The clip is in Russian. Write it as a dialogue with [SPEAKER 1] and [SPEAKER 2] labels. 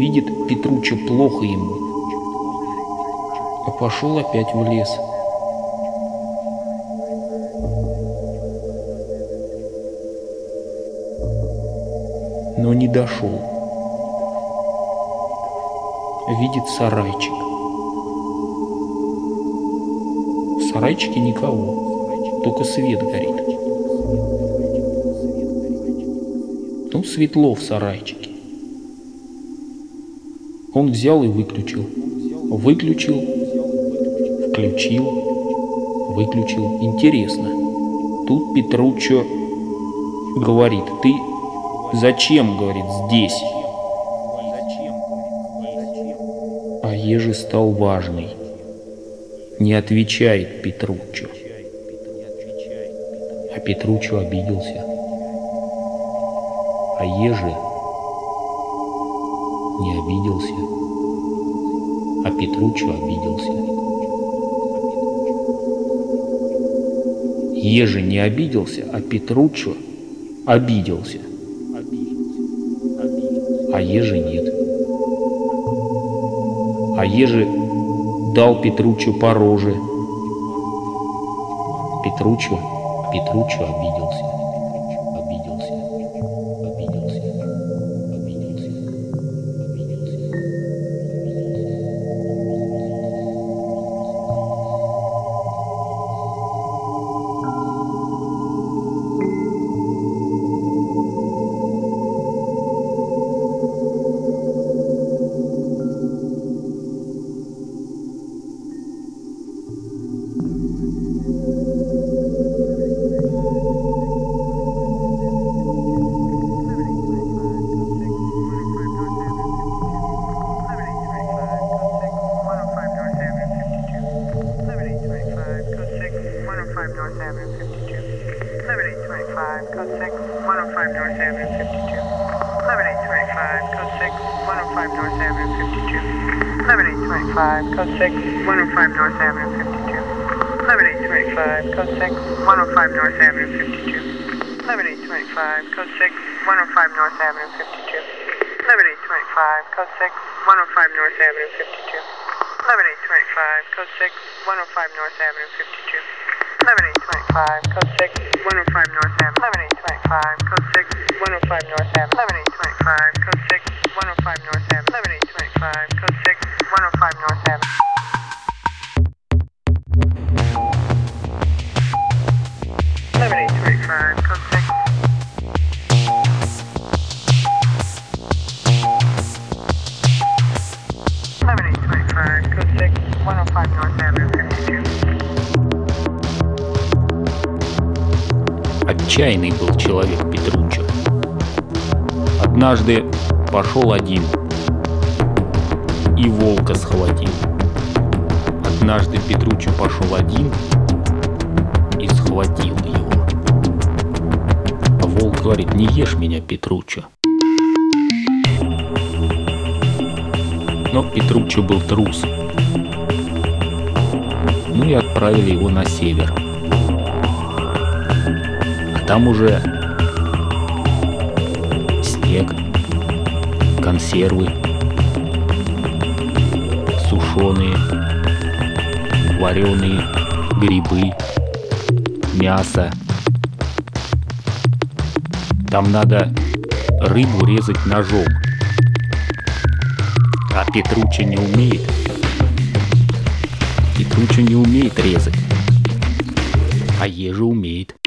[SPEAKER 1] Видит Петруччо плохо ему, а пошел опять в лес. Но не дошел. Видит сарайчик. В сарайчике никого, только свет горит. Ну, светло в сарайчике. Он взял и выключил. Выключил, включил, выключил. Интересно. Тут Петруччо говорит, ты зачем, говорит, здесь? А еже стал важный. Не отвечает Петруччо. А Петруччо обиделся. А еже не обиделся. А Петруччо обиделся. Еже не обиделся, а Петруччо обиделся. А еже нет. А еже дал Петруччо по роже. Петруччо, Петруччо. Обиделся.
[SPEAKER 2] Avenue 52. 11825, code 6, 105 North Avenue 52. 11825, code 6, 105 North Avenue 52. 11825, code 6, 105 North Avenue 52. 11825, code 6, 105 North Avenue 52. 11825, code 6, 105 North Avenue 52. 11825, code 6, 105 North Avenue 52. 11825, code 6, 105 North Avenue 52. 11825, code 6, 105 North Avenue. 11825, code 6, 105 North Avenue. 11825, code 6, 105 North Avenue. 11825, code 6, 105 North Avenue.
[SPEAKER 1] Отчаянный был человек Петруччо. Однажды пошел один и волка схватил. Однажды Петруччо пошел один и схватил его. А волк говорит, не ешь меня, Петруччо. Но Петруччо был трус. Ну и отправили его на север. Там уже снег, консервы, сушеные, вареные грибы, мясо. Там надо рыбу резать ножом. А Петруччо не умеет. Петруччо не умеет резать. А Ежа умеет.